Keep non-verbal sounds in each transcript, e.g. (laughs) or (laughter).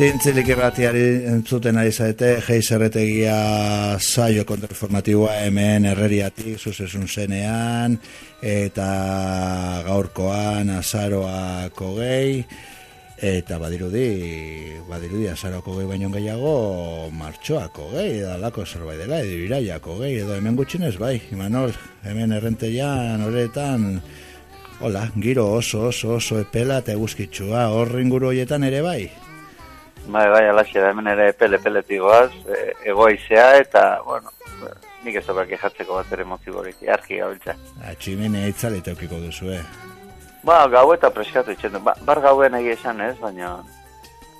Zintzilik irratiari entzuten ari zaete, geiz erretegia saio kontrainformatiboa hemen herreriatik, zuzesun zenean, eta gaurkoan azaroako gehi, eta badirudi, badirudi azaroako gehi baino gehiago, martxoako gehi, da lako zerbait dela, edo gehi, edo hemen gutxinez bai, Imanol, hemen errenteian, horretan, hola, giro oso, oso, oso epela eta eguzkitsua, horrin guru horietan ere bai. Bai, bai, alaxia da hemen ere pele pele tigoaz, e, egoizea eta, bueno, nik ez da jatzeko bat ere moziborik, argi gabiltza. Atximene eitzaleta eukiko duzu, eh? Ba, gau eta preskatu itxen ba, bar gauen egia esan ez, baina,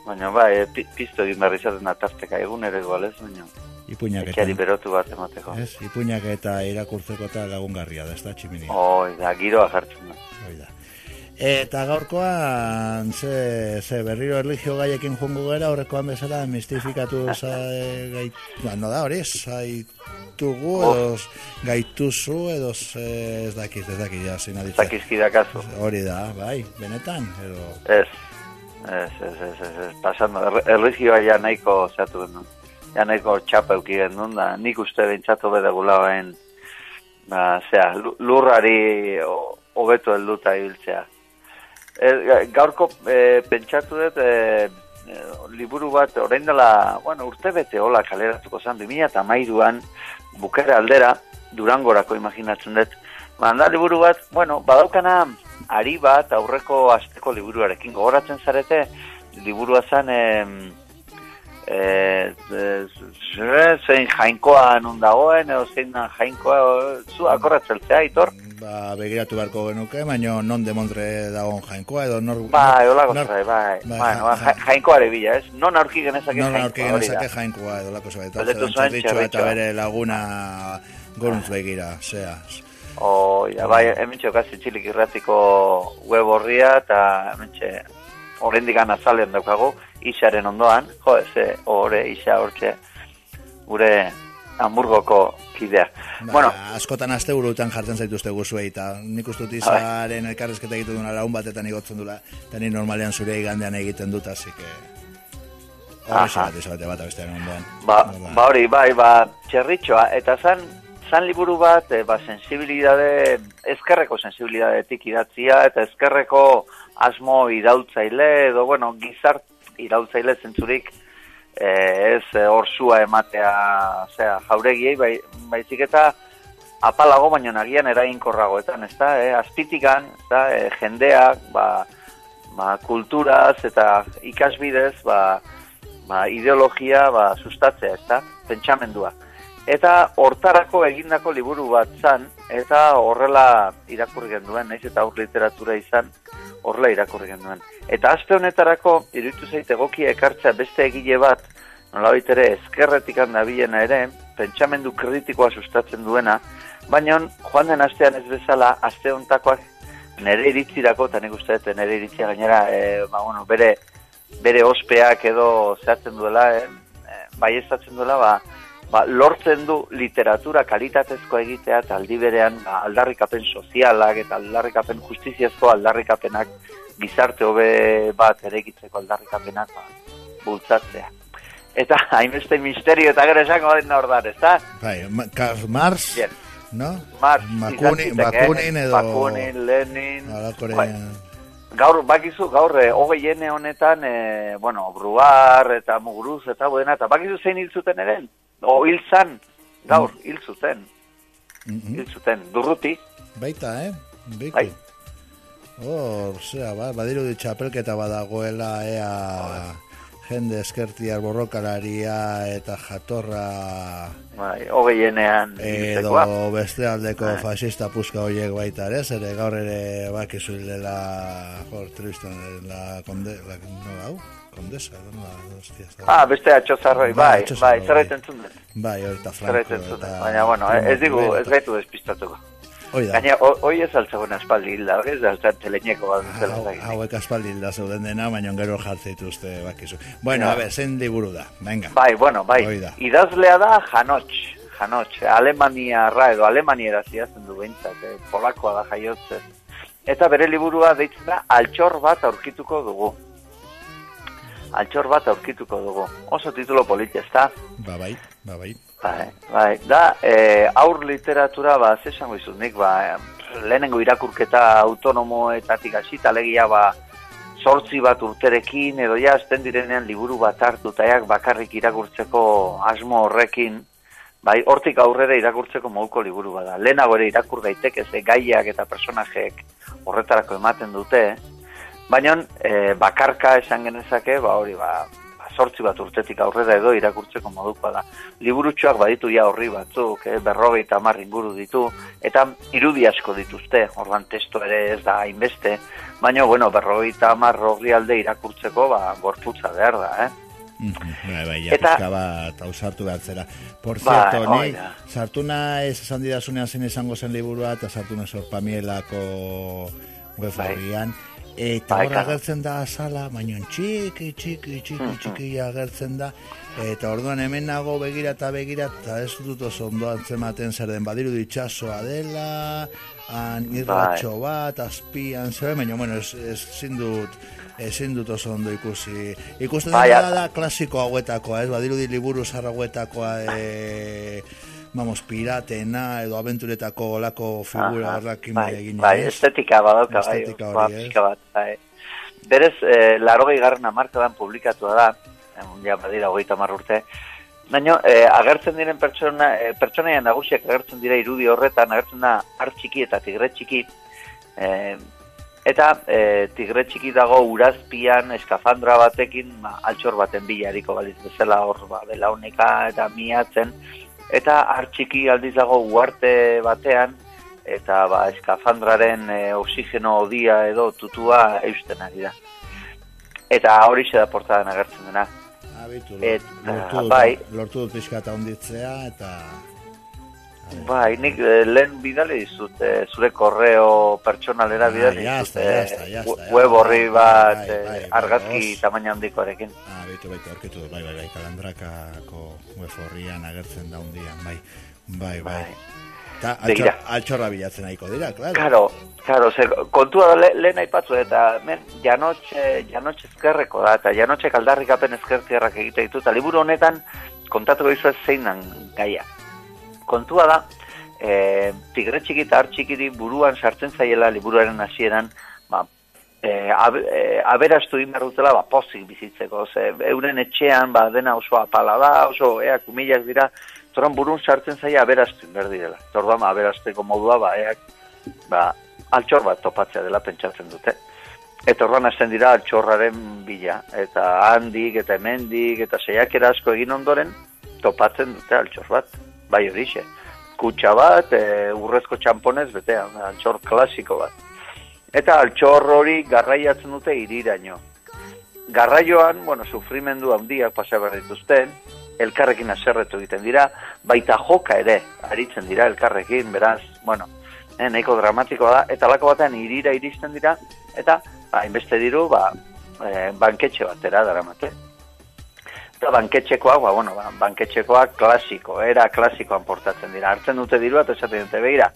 baina, ba, e, pizto egin behar izaten atarteka egun ere goal ez, baina, Ipuñak eta, berotu bat emateko. Ez, ipuñak eta irakurtzeko eta lagungarria da, ez da, tximini. Oi, da, giroa jartzen da. Oi da. Eta gaurkoan, ze, ze berriro erligio gaiekin jungu gara, horrekoan bezala, mistifikatu zai, gait, ba, no da, hori, zaitugu, oh. edo gaituzu, edo ze, ez dakiz, ez dakiz, ja, zina ditza. Zakizkidakazu. Hori da, bai, benetan, edo... Ez, ez, ez, ez, ez, ez, pasando, erligioa ja nahiko zeatu genuen, ja nahiko txapa euki genuen, da, nik uste bintzatu bedegula bain, ba, zera, lurrari hobeto helduta ibiltzea. E, gaurko e, pentsatu dut e, liburu bat orain dela, bueno, urte bete hola kaleratuko zen, 2000 eta mairuan bukera aldera, durangorako imaginatzen dut, Banda liburu bat, bueno, badaukana ari bat aurreko asteko liburuarekin gogoratzen zarete, liburua zen e, e, zein jainkoa nun dagoen, edo zein jainkoa, zu akorratzeltzea, itor? ba, begiratu beharko genuke, baina non de Montre dagoen jainkoa, edo nor... Bai, hola bai, bai, bai, bueno, ja, jainkoa ere bila, ez? Non aurki genezake jainkoa, aurki genezake jainkoa, edo lako zebait, eta eta bere laguna goruntz begira, zea. Oh, ya, bai, hemen txokaz itxilik irratiko web horria, eta hemen txe, horrendik azalen daukagu, isaren ondoan, jo, ez, horre, isa hortxe, gure hamburgoko kidea. Ba, bueno, askotan aste burutan jartzen zaituzte guzuei, eta nik uste dut izaren elkarrezketa egiten duna laun batetan igotzen dula, eta ni normalean zure igandean egiten dut, así que... Horri bat, bat, ondoan. Ba, ba hori, bai, ba, txerritxoa, eta zan, zan liburu bat, e, ba, sensibilidade, ezkerreko sensibilidadetik idatzia, eta ezkerreko asmo irautzaile, edo, bueno, gizart irautzaile zentzurik, Eh, ez eh, orsua ematea zera, jauregiei, bai, baizik eta apalago baino nagian erainkorragoetan, ez da, eh? azpitikan, ez da, eh, jendeak, ba, ba, kulturaz eta ikasbidez, ba, ba, ideologia ba, sustatzea, ez da, pentsamendua. Eta hortarako egindako liburu bat zan, eta horrela irakurri genduen, naiz eta aur literatura izan, horrela irakurri genduen. Eta azte honetarako, iruditu zaite egokia ekartzea beste egile bat, nolabait ere ezkerretik handabilena ere, pentsamendu kritikoa sustatzen duena, baina joan den astean ez bezala, aste honetakoak nere iritzirako, eta nik uste dut nere iritzia gainera, e, ba, bueno, bere, bere ospeak edo zehatzen duela, e, e, bai duela, ba, ba, lortzen du literatura kalitatezko egitea eta aldi berean ba, aldarrikapen sozialak eta aldarrikapen justiziazko aldarrikapenak gizarte hobe bat erekitzeko aldarrikapenak ba, bultzatzea. Eta hainbeste misterio eta gero esango den ordar, ez da? Bai, Karl Marx, Bien. no? Marx, Bakunin, Bakunin edo... Bakunin, Lenin... Bai. Gaur, bakizu, gaur, eh, hogei honetan, eh, bueno, Bruar eta Muguruz eta buena, eta bakizu zein hil zuten eren? O hil zan, gaur, mm. hil zuten. Mm -hmm. Hil zuten, durruti. Baita, eh? Biko. Bai. Oh, osea, ba, badiru di txapelketa badagoela ea jende eskertiar borrokalaria eta jatorra bai, hogeienean edo beste aldeko bai. fascista puska horiek baita ere, zere gaur ere bakizu dela jor, tristan la, konde, la, no, hau? Kondesa, edo no, hostia, Ah, beste atxozarroi, bai, bai, bai, zerraiten zunde. Bai, hori eta franko. Eta... Baina, bueno, ez digu, ez gaitu despistatuko. Oida. Gaina, hoi ez altzagoen aspaldi hilda, ez da, ez teleñeko bat dutela. Hauek aspaldi hilda zeuden dena, baina gero jartzeituzte bakizu. Bueno, a ver, zen liburu da, venga. Bai, bueno, bai. Oida. Idazlea da Janoch, Janoch, Alemania ra, edo Alemaniera ziazen du behintzat, eh? polakoa da jaiotzen. Eta bere liburua deitzen da, altxor bat aurkituko dugu. altxor bat aurkituko dugu. Oso titulo politi, ez da? Ba bai, ba bai. Bai, bai, da, e, aur literatura, ba, zesango izut nik, ba, lehenengo irakurketa autonomoetatik hasita legia, ba, sortzi bat urterekin, edo ja, azten direnean liburu bat hartu, taiak bakarrik irakurtzeko asmo horrekin, bai, hortik aurrera irakurtzeko moduko liburu bada. Lehenago ere irakur daiteke ze gaiak eta personajeek horretarako ematen dute, baina e, bakarka esan genezake, ba hori, ba, ba, sortzi bat urtetik aurrera edo irakurtzeko moduko da. Liburutxoak baditu ja horri batzuk, eh, berrogei eta inguru ditu, eta irudi asko dituzte, orban testo ere ez da hainbeste, baina, bueno, berrogei eta horri alde irakurtzeko, ba, gorputza behar da, eh? Bai, bai, ja, eta, bat ausartu behar zera. Por ba, cierto, ni, sartu nahi, esan didasunean zen izango zen liburua, eta sartu nahi sorpamielako web bai. Eta bai, hor agertzen da azala, baina txiki, txiki, txiki, txiki agertzen da. Eta orduan hemen nago begira eta begira, eta ez dut oso ondo antzematen zer den badiru ditxasoa dela, han irratxo bai. bat, azpian, zer, baina, bueno, ez, ez zindut, ezin dut oso ondo ikusi. Ikusten bai, da, da klasiko hauetakoa, ez? Badiru di liburu zarra hauetakoa, e, vamos, piratena edo aventuretako olako figura horrekin bai, egin. Bai, estetika badauka, bai, estetika hori, eh? bat, bai. Berez, eh, laro garren amarkadan publikatua da, ja, badira, hogeita urte, Baina, eh, agertzen diren pertsona, eh, pertsonaia nagusiak agertzen dira irudi horretan, agertzen da hartxiki eta tigre txiki, eh, Eta e, tigre txiki dago urazpian eskafandra batekin ma, ba, altxor baten bilariko baliz bezala hor ba, belaunika eta miatzen. Eta hartxiki aldiz dago uarte batean eta ba, eskafandraren e, oxigeno odia edo tutua eusten ari da. Eta hori da portadan agertzen dena. Abitu, lortu, bai, lortu dut pixka eta onditzea eta Bai, nik eh, lehen bidale dizut, eh, zure korreo pertsonalera ah, bidale dizut, eh, web horri bat bai, bai, eh, argazki bai, tamaina handikoarekin. Ah, baitu, baitu, orketu, bai, bai, bai, kalandrakako web horrian agertzen da hundian, bai, bai, bai. bai. Ta, altxor, altxorra bilatzen nahiko dira, klaro. Karo, karo, ze, kontua da le, lehen aipatzu, eta men, janotxe, janotxe ezkerreko da, eta janotxe kaldarrikapen ezkertierrak egite ditu, eta liburu honetan kontatuko izu ez zein gaia kontua da, e, tigre txiki eta txikiri buruan sartzen zaiela liburuaren hasieran, ba, e, ab, e, aberastu inbarrutela ba, pozik bizitzeko. Ze, euren etxean ba, dena oso apala da, oso eak umilak dira, zoran burun sartzen zaila aberastu inberdirela. Zorda, ba, aberasteko modua, ba, eak, ba, altxor bat topatzea dela pentsatzen dute. Eta orduan hasten dira altxorraren bila. Eta handik, eta hemendik, eta zeiakera asko egin ondoren, topatzen dute altxor bat bai horixe. Kutsa bat, e, urrezko txamponez, bete, altxor klasiko bat. Eta altxor hori garraiatzen dute iriraino. Garraioan, bueno, sufrimendu handiak pasa berrituzten, elkarrekin aserretu egiten dira, baita joka ere, aritzen dira elkarrekin, beraz, bueno, eh, nahiko dramatikoa da, eta lako batean irira iristen dira, eta, ba, inbeste diru, ba, e, banketxe batera daramate eta banketxekoak, ba, bueno, ba, banketxekoak klasiko, era klasikoan portatzen dira. Hartzen dute diru eta esaten dute, behira,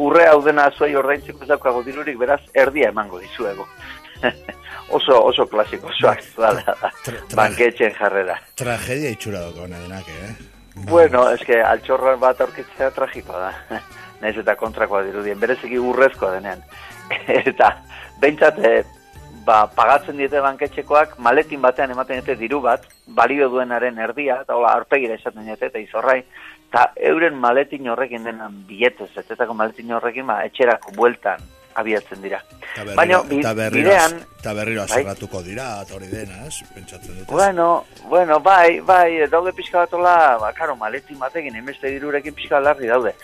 urre hau dena zuei ordaintziko ez dirurik, beraz, erdia emango dizuego. (laughs) oso, oso klasiko, oso aktuala da, banketxen jarrera. Tragedia itxura doko denak, eh? Bueno, es que altxorran bat aurkitzea tragikoa da. (laughs) Naiz eta kontrakoa dirudien, bereziki urrezkoa denean. (laughs) eta, behintzat, eh, ba, pagatzen diete banketxekoak maletin batean ematen dute diru bat, balio duenaren erdia, eta hola, arpegira esaten dute, eta izorrai, eta euren maletin horrekin denan bietez, etetako maletin horrekin, ba, etxerako bueltan abiatzen dira. Baina, bidean... Eta berriro bai? azerratuko dira, eta hori dena, ez? Pentsatzen dut. Bueno, bueno, bai, bai, daude pixka batola, ba, karo, maletin batekin, emeste dirurekin pixka larri daude.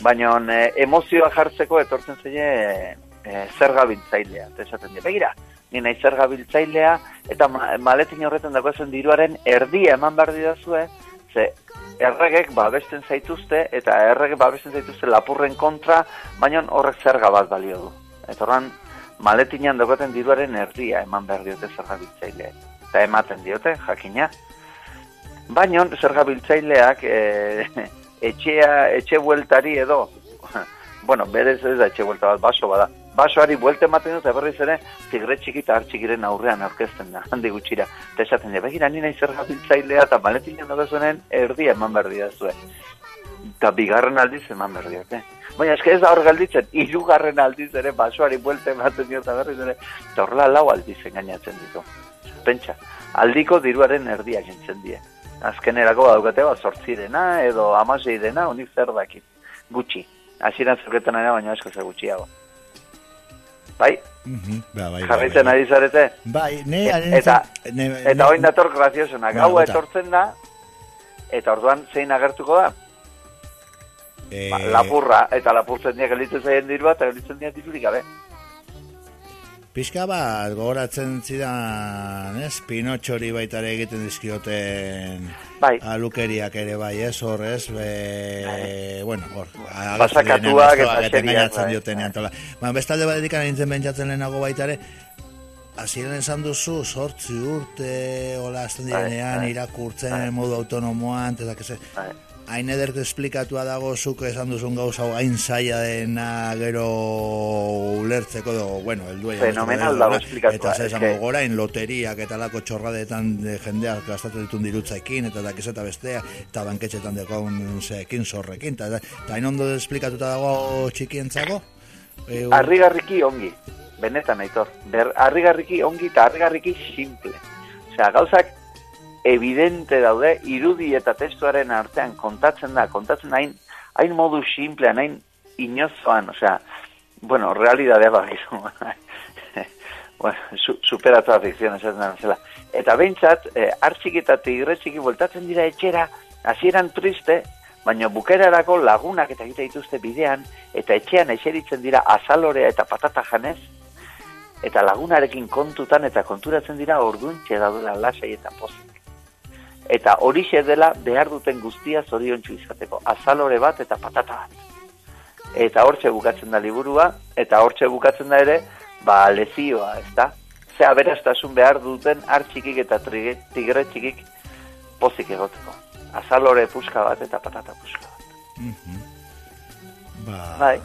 Baina, eh, emozioa jartzeko etortzen zeie eh, zer gabintzailea, esaten dira. Begira, ni nahi zer gabiltzailea, eta maletin horretan dagoezen diruaren erdia eman behar didazue, ze erregek babesten zaituzte, eta erregek babesten zaituzte lapurren kontra, baina horrek zerga bat balio du. Eta horren, maletinan dagoetan diruaren erdia eman behar diote zer gabiltzailea. Eta ematen diote, jakina. Baina zer gabiltzaileak e, (laughs) etxea, etxe bueltari edo, (laughs) bueno, berez ez da etxe buelta bat baso bada, basoari buelte ematen dut, berriz ere, tigre txiki eta txikiren aurrean aurkezten da, handi gutxira. Eta esaten dira, begira, nina izar gabiltzailea eta maletinan dagazunen erdia eman berdia zuen. Eta bigarren aldiz eman berdiak, eh? Baina eske ez da hor galditzen, hirugarren aldiz ere basoari buelte ematen dira eta berriz ere, eta horrela lau aldiz engainatzen ditu. Pentsa, aldiko diruaren erdia jentzen die. Azkenerako badaukate bat sortzirena edo amasei dena, unik zer dakit. Gutxi. Hasieran zerketan ere baina asko ze gutxiago. Bai? Mhm, ba, bai, bai, Jarritzen bai. ari zarete? Bai, ne, Eta, ne, eta oin dator graziosuna. Ba, Gaua etortzen da, eta orduan zein agertuko da? eh, Ba, lapurra, eta lapurtzen diak gelditzen zaien diru bat, eta gelditzen diak dirurik gabe. Pixka bat, gogoratzen zidan, ez, pinotxori baitare egiten dizkioten Bai, alukeriak ere bai, ez, hor, ez, be, bueno, hor, Basakatuak eta engainatzen bai, diotenean, bai. tola. Ba, bestalde batetik nintzen pentsatzen lehenago baitare, Hasieran esan duzu, sortzi urte, hola, azten Bai, direnean, bai. irakurtzen Bai. modu autonomoan, eta que se, bai. Hain ederk esplikatua dago zuk esan duzun gauza hain zaila dena gero ulertzeko edo, bueno, heldu Fenomenal dago esplikatua, Eta ze esan eske- dugu orain loteriak eta lako txorradetan de jendeak gastatzen ditun dirutzaekin eta dakiz eta bestea eta banketxetan dekoun zeekin zorrekin eta, eta hain ondo esplikatuta dago txikientzako e, u- Arrigarriki ongi, benetan aitor. Ber, arrigarriki ongi eta arrigarriki simple. Osea, gauzak evidente daude, irudi eta testuaren artean kontatzen da, kontatzen hain, hain modu simplean, hain inozoan, osea, bueno, realidadea bagizu. (laughs) bueno, su, superatua fikzion esaten da zela. Eta behintzat, eh, artxiki eta tigre txiki voltatzen dira etxera, hasieran triste, baina bukerarako lagunak eta egite dituzte bidean, eta etxean eseritzen dira azalorea eta patata janez, eta lagunarekin kontutan eta konturatzen dira orduntxe daudela lasai eta pozik. Eta horixe dela behar duten guztia zoriontsu izateko. Azalore bat eta patata bat. Eta hortxe bukatzen da liburua, eta hortxe bukatzen da ere, ba, lezioa, ez da? Ze aberastasun behar duten hartxikik eta trige- tigre txikik pozik egoteko. Azalore puska bat eta patata puska bat. Mhm. ba, Bai.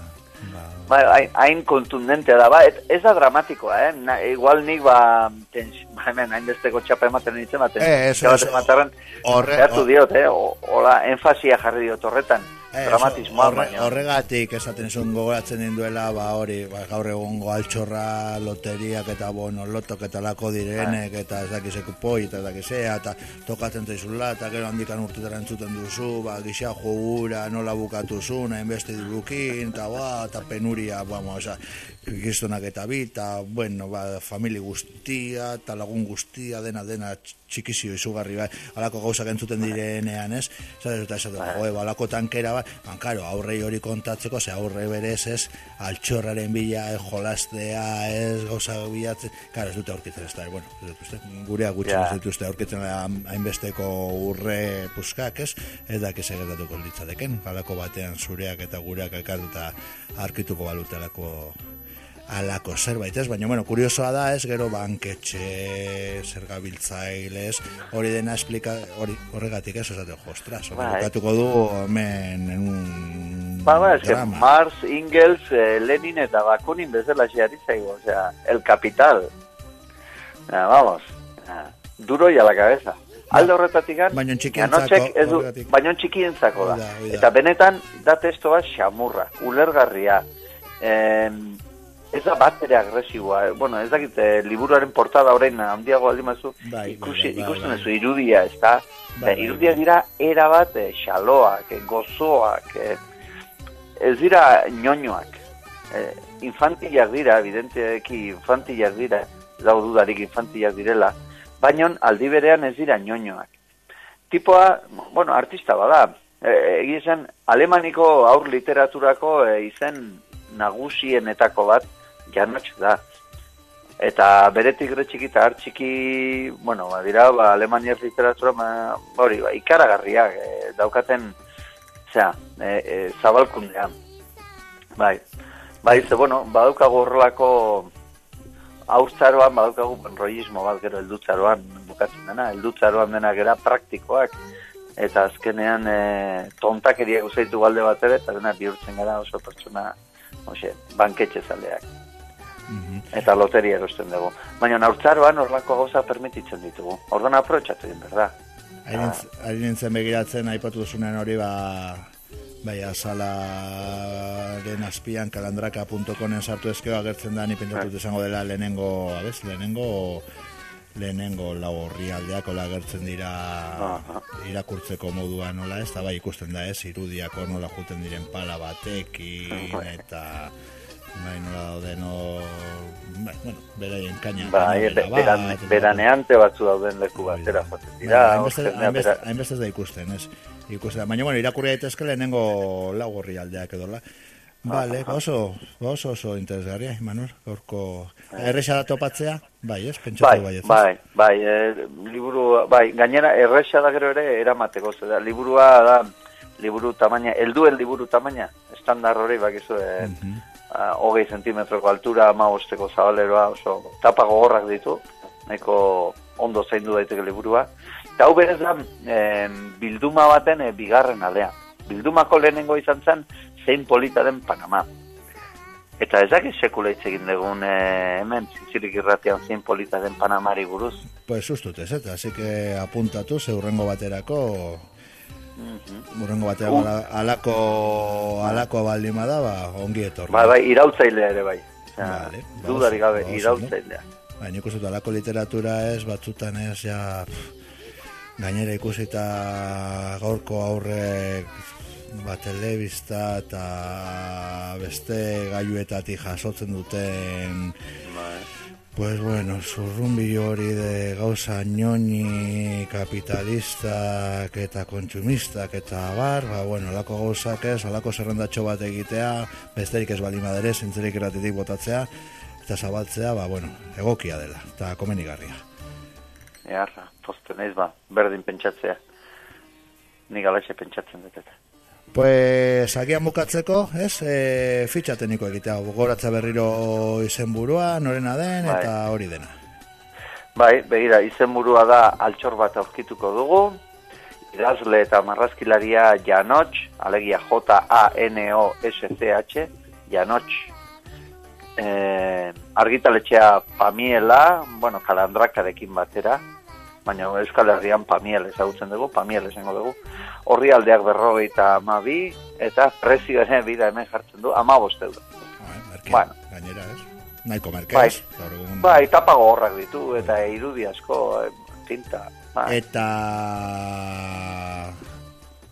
Ba, Bai, hain, hain kontundentea da, ba, et, ez da dramatikoa, eh? Na, igual nik, ba, tens, ba, hemen, hainbesteko txapa ematen nintzen, ba, Eh, ez, ematen horre- diot, eh? O- Hola, enfasia jarri diot horretan. Eh, dramatismoa, horre- baina. Horregatik esaten zuen gogoratzen ninduela, ba hori, ba, gaur egongo altxorra, loteriak eta bono, lotok eta lako direnek, eta ez dakizeko poi, eta dakizea, eta tokatzen zaizula, eta gero handikan urtetara entzuten duzu, ba, gisa jogura, nola bukatu zuen, hainbeste dirukin, eta ba, eta penuria, vamos, oza, gizonak eta bi, eta, bueno, ba, famili guztia, eta lagun guztia, dena, dena, txikizio izugarri, bai, alako gauzak entzuten direnean, ez? Zara, eta esaten, Bai. joe, balako tankera, bai, ban, karo, aurrei hori kontatzeko, ze aurre berez, ez, altxorraren bila, ez, jolastea, ez, gauza bilatzen, karo, ez dute aurkitzen, ez da, bueno, ez dut uste, gurea gutxi Ja. ez dituzte aurkitzen hain- hainbesteko urre puskak, ez, ez da, kese gertatuko litzateken, halako batean zureak eta gureak elkartuta arkituko balutelako alako zerbait, ez? Baina, bueno, kuriosoa da, ez, gero banketxe, zer gabiltzailez, hori dena esplika, hori, horregatik ez, esate, jo, ostras, hori Bai. bukatuko du, hemen, en un Ba, ba, eske, drama. Marx, Engels, eh, Lenin eta Bakunin bezala xeari zaigu, osea, el capital. Ja, vamos, ja, duro y a la cabeza. Alde horretatik gan, Baina txikientzako, da. Hoi da, hoi da. Eta benetan, da testoa xamurra, ulergarria. Em, ez da bat ere agresiboa. eh, Bueno, ez dakit, eh, liburuaren portada orain handiago aldi mazu, Bai, ikusi, bai, bai, ikusten duzu irudia, ez da? Bai, bai. dira era bat eh, xaloak, eh, gozoak, eh, ez dira ñoñoak. Eh, infantilak dira, evidenteki infantilak dira, ez dago dudarik infantilak direla, baina aldi berean ez dira ñoñoak. Tipoa, bueno, artista bada, e, egia esan, alemaniko aur literaturako e, izen nagusienetako bat janotx da. Eta bere tigre txiki eta har txiki, bueno, ba, dira, ba, alemanier literatura, ba, hori, ba, ikaragarriak, e, daukaten, zera, e, e, zabalkundean. Bai, bai, ze, bueno, badaukagu horrelako aurtzaroan, badaukagu enrollismo bat gero heldutzaroan bukatzen dena, heldutzaroan dena gera praktikoak, eta azkenean e, tontakeria guzaitu balde bat ere, eta dena bihurtzen gara oso pertsona, ose, banketxe zaleak. Eta loteria erosten dugu. Baina naurtzaroan horlako gauza permititzen ditugu. Orduan aprotxatu egin, berda. Hain nintzen begiratzen, aipatu duzunen hori, ba, bai, azalaren azpian kalandraka.conen sartu ezkeo agertzen da, ni pentsatut izango dela lehenengo, abez, lehenengo lehenengo lau horri aldeak ola agertzen dira irakurtzeko modua nola ez, da bai ikusten da ez, irudiako nola juten diren pala batekin eta bai nola daude no bai, bueno, beraien kaina bai, beran, beraneante batzu dauden leku batera joten dira hainbeste da ikusten ez? Ikusten, baina bueno, irakurri daitezke lehenengo lau horri aldeak edo Vale, oso, oso, oso interesgarria, Imanol, gaurko erresa da topatzea, bai, ez, pentsatu bai, bai, bai, bai, e, liburu, bai, gainera, erresa da gero ere eramateko, da, liburua da, liburu tamaina, elduen liburu tamaina, estandar hori, bakizu, e, uh -huh. hogei zentimetroko altura, ma osteko zabaleroa, oso, tapa gogorrak ditu, nahiko ondo zaindu daiteke liburua, eta hau berez da, e, bilduma baten e, bigarren aldean, bildumako lehenengo izan zen, zein polita den Panama. Eta ez dakit sekula hitz egin dugun e, hemen, zizirik irratian zein polita den Panamari buruz. Pues sustut ez, eta así que apuntatu zeurrengo baterako Urrengo batean uh. alako, alako baldima da, ba, ongi etorri. Bai, bai, irautzailea ere bai. vale, dudari gabe, irautzailea. Bai, nik uste alako literatura ez, batzutan ez, ja, gainera ikusita gaurko aurrek ba, telebista eta beste gaiuetatik jasotzen duten. Pues bueno, zurrumbi hori de gauza ñoñi kapitalistak eta kontsumistak eta bar, ba bueno, lako gauzak ez, alako zerrendatxo bat egitea, besterik ez bali madere, zintzerik eratitik botatzea, eta zabaltzea, ba bueno, egokia dela, eta komenigarria. Earra, posten ez ba, berdin pentsatzea. Ni galaxe pentsatzen dut eta. Pues agian bukatzeko, ez, e, fitxateniko egitea, goratza berriro izenburua, norena den, bai. eta hori dena. Bai, begira, izenburua da altxor bat aurkituko dugu, idazle eta marrazkilaria Janotx, alegia J-A-N-O-S-C-H, Janotx, e, argitaletxea Pamiela, bueno, kalandrakarekin batera, baina Euskal Herrian Pamiel ezagutzen dugu, Pamiel esango dugu, horri aldeak berrogeita amabi, eta prezio bida hemen jartzen du, ama boste du. Bueno. Gainera, ez? Naiko merkez. Bai, bai tapago horrak ditu, eta irudi asko, eh, tinta. Bai. Eta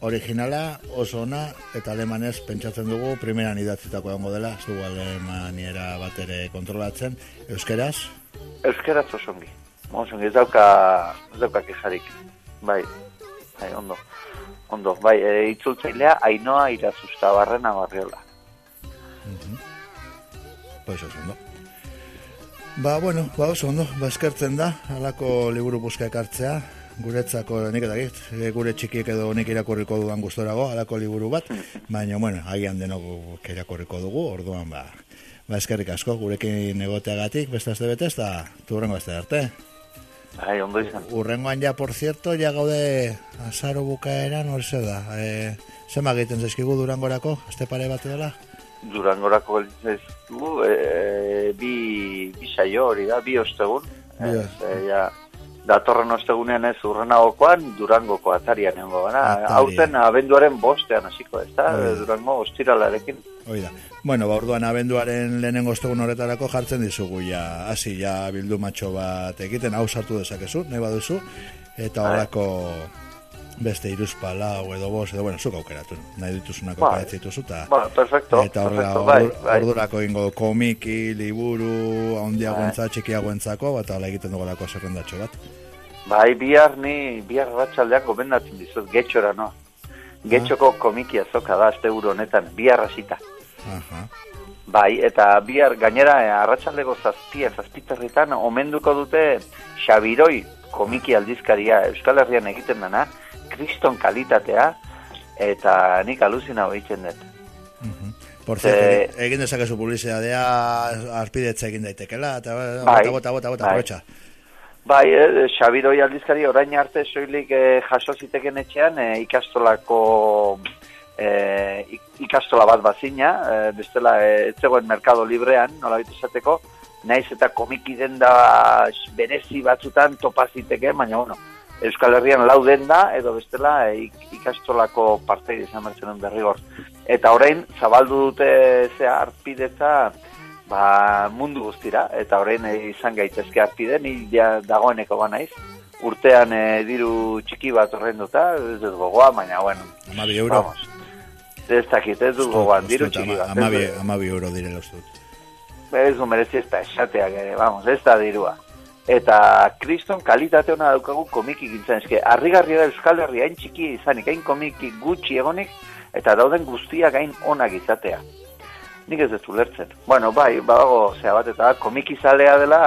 originala oso ona eta alemanez pentsatzen dugu primeran idatzitako egongo dela, ez dugu alemaniera bat ere kontrolatzen. Euskeraz? Euskeraz oso ongi, ez dauka, ez dauka kejarik. Bai, bai, ondo. Ondo, bai, e, itzultzailea Ainoa Irazusta Barrena Barriola. Mhm. Pues oso ondo. Ba, bueno, ba, oso ondo, ba, eskertzen da, alako liburu buska ekartzea, guretzako, nik eta gizt, e, gure txikiek edo nik irakurriko dudan guztorago, alako liburu bat, (laughs) baina, bueno, agian denok irakurriko dugu, orduan, ba, ba, eskerrik asko, gurekin egoteagatik, bestazte betez, da, turrengo ez arte. Bai, ondo izan. Urrengoan ja, por cierto, ja gaude azaro bukaeran, hori zer da. E, Zema egiten zezkigu durangorako, este pare bat dela? Durangorako zezkigu, e, bi, bi saio hori da, bi ostegun. Bi e, ja, datorren ostegunean ez urrenagokoan, durangoko atarian nengo gana. Aurten abenduaren bostean hasiko ez da, durango ostiralarekin. Hoi da. Bueno, ba, orduan abenduaren lehenengo ostegun horretarako jartzen dizugu ja, hasi ja bildu matxo bat egiten, hau sartu dezakezu, nahi baduzu, eta bai. horako beste iruzpa lau edo bos, edo, bueno, zuk aukeratu, nahi dituzunako bai. dituzu, eta bueno, perfecto, eta horrela, bai, bai. ordurako ingo komiki, liburu, ondia bai. guentza, txikia guentzako, eta hola egiten dugolako zerrendatxo bat. Bai, bihar ni, bihar ratxaldean gomendatzen dizut, getxora, no? Getxoko komiki azoka da, azte honetan, bihar hasita. Aha. Bai, eta bihar gainera eh, arratsaldeko zazpia, zazpiterritan omenduko dute Xabiroi komiki aldizkaria Euskal Herrian egiten dena, kriston kalitatea, eta nik aluzina egiten dut. Por cierto, e... egin dezakezu publizidadea arpidetza egin daitekela, eta bai, bota, bota, bota, bai. Bai, eh, Xabiroi aldizkari orain arte soilik eh, jaso ziteken etxean eh, ikastolako e, ikastola bat bazina, e, bestela e, etzegoen merkado librean, nola esateko, naiz eta komiki den da berezi batzutan topaziteke, baina bueno, Euskal Herrian lau den da, edo bestela ikastolako parte izan bertzen berri hor. Eta orain, zabaldu dute ze arpidetza ba, mundu guztira, eta orain izan gaitezke arpide, ni ja dagoeneko ba naiz. Urtean e, diru txiki bat horrein duta, ez dut gogoa, baina, bueno. Amabi euro. Vamos. Ez dakit, ez dut gogoan, diru txiki bat. Amabi, amabi euro direla uste dut. Ez du merezi ez da esateak ere, vamos, ez da dirua eta kriston kalitate hona daukagu komiki gintzen, eske, harrigarria da Euskal Herria hain txiki izanik, hain komiki gutxi egonik, eta dauden guztiak hain onak izatea. Nik ez dut ulertzen. Bueno, bai, bago, zea bat, eta komiki zalea dela,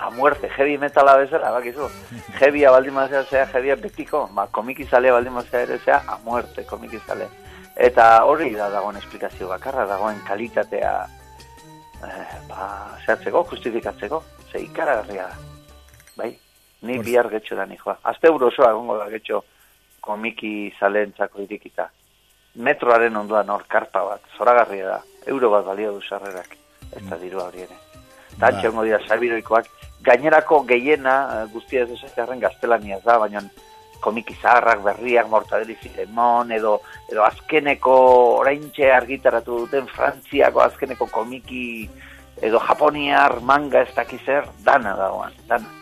a muerte, heavy metala bezala, bakizu. (laughs) Heavy baldin mazera zea, heavy betiko, ba, komiki zalea baldin mazera ere zea, a muerte, komiki zalea. Eta hori da dagoen esplikazio bakarra, dagoen kalitatea, eh, ba, zehatzeko, justifikatzeko ze ikaragarria da. Bai, ni bihar getxo da nijoa. Azte eurosoa gongo da getxo komiki zalentzako irikita. Metroaren onduan hor karpa bat, zoragarria da. Euro bat balio du sarrerak. Ez da mm. dirua hori ere. Eta antxe ba. dira salbiroikoak. Gainerako gehiena eh, guztia ez esatearen gaztelaniaz da, baina komiki zaharrak, berriak, mortadeli filemon, edo, edo azkeneko oraintxe argitaratu duten Frantziako azkeneko komiki edo japoniar manga ez dakizer dana dagoan, dana.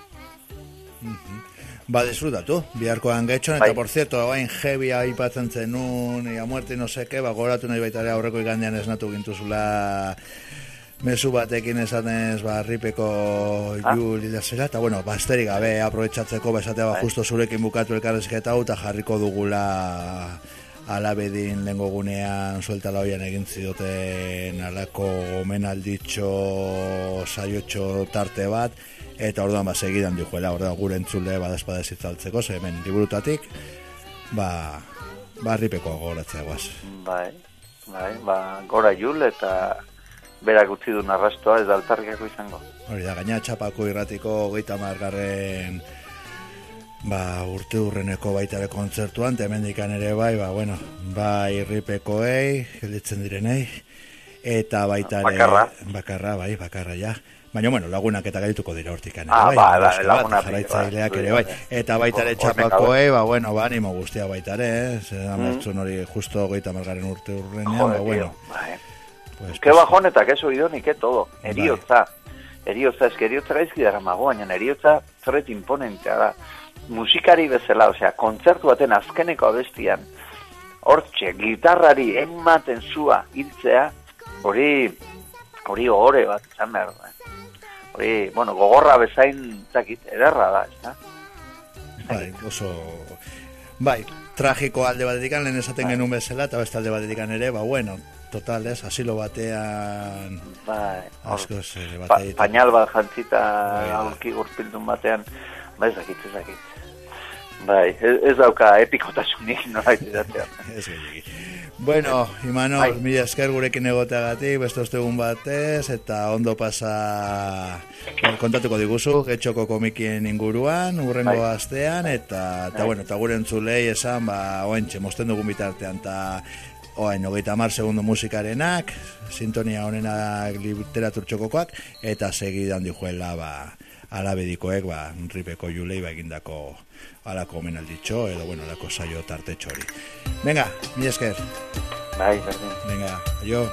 Mm -hmm. Ba, disfrutatu, biharkoan getxon, eta bai. por cierto, bain jebi aipatzen zenun, ia muerte no seke, ba, goratu nahi baita aurreko igandean esnatu gintuzula mesu batekin esaten ez, ba, ripeko ah? juli da zera, eta bueno, basterik gabe, aprobetsatzeko, ba, esatea, ba, bai. justo zurekin bukatu elkarrezketa, eta jarriko dugula alabedin lengo gunean suelta hoian egin zioten alako omenalditxo saiotxo tarte bat eta orduan ba segidan dijuela orduan gure entzule badespada zitzaltzeko ze hemen liburutatik ba barripeko goratzea guaz bai bai ba gora jul eta berak utzi du narrastoa ez da altarriako izango. Hori da gaina txapako irratiko geita margarren ba, urte urreneko baitare kontzertuan, temendikan ere bai, ba, bueno, ba, irripekoei, gelditzen direnei, eta baitare... Bakarra. Bakarra, bai, bakarra, ja. Baina, bueno, lagunak eta gaituko dira hortikan, ah, bai, ba, ba, lagunak ere, bai, eta baitare txapakoei, ba, bueno, ba, animo guztia baitare, eh, zer mm. hori justo goita margaren urte urrenean, ba, bueno. Bai. Pues, eta que subido ni que todo, bai. Eriotza, eriotza, es que eriotza gaizki dara mago, baina eriotza zerret imponentea da, musikari bezala, osea, kontzertu baten azkeneko abestian, hortxe, gitarrari ematen zua hiltzea, hori, hori ohore bat, izan behar da. Hori, bueno, gogorra bezain, zakit, ederra da, ez da? Bai, oso... Bai, tragiko alde batetik lehen esaten bai. genuen bezala, eta beste alde batetik ere, ba, bueno, total, ez, asilo batean... Bai, asko, ze, pa, pañal bat jantzita, bai, aurki urpildun batean, bai, zakit, zakit. Bai, ez dauka epikotasunik nola izatea. (laughs) ez Bueno, Imanol, mila esker gurekin egoteagatik, beste ostegun batez, eta ondo pasa kontatuko diguzu, getxoko komikien inguruan, urrengo bai. astean, eta, eta bai. bueno, eta gure entzulei esan, ba, oentxe, mosten dugun bitartean, eta oain, hogeita mar segundo musikarenak, sintonia honenak literatur txokokoak, eta segidan dijuela, ba, alabedikoek, ba, ripeko julei, ba, egindako alako omenalditxo, edo, bueno, alako saio tarte txori. Venga, mi esker. Bai, berdin. Venga, aio.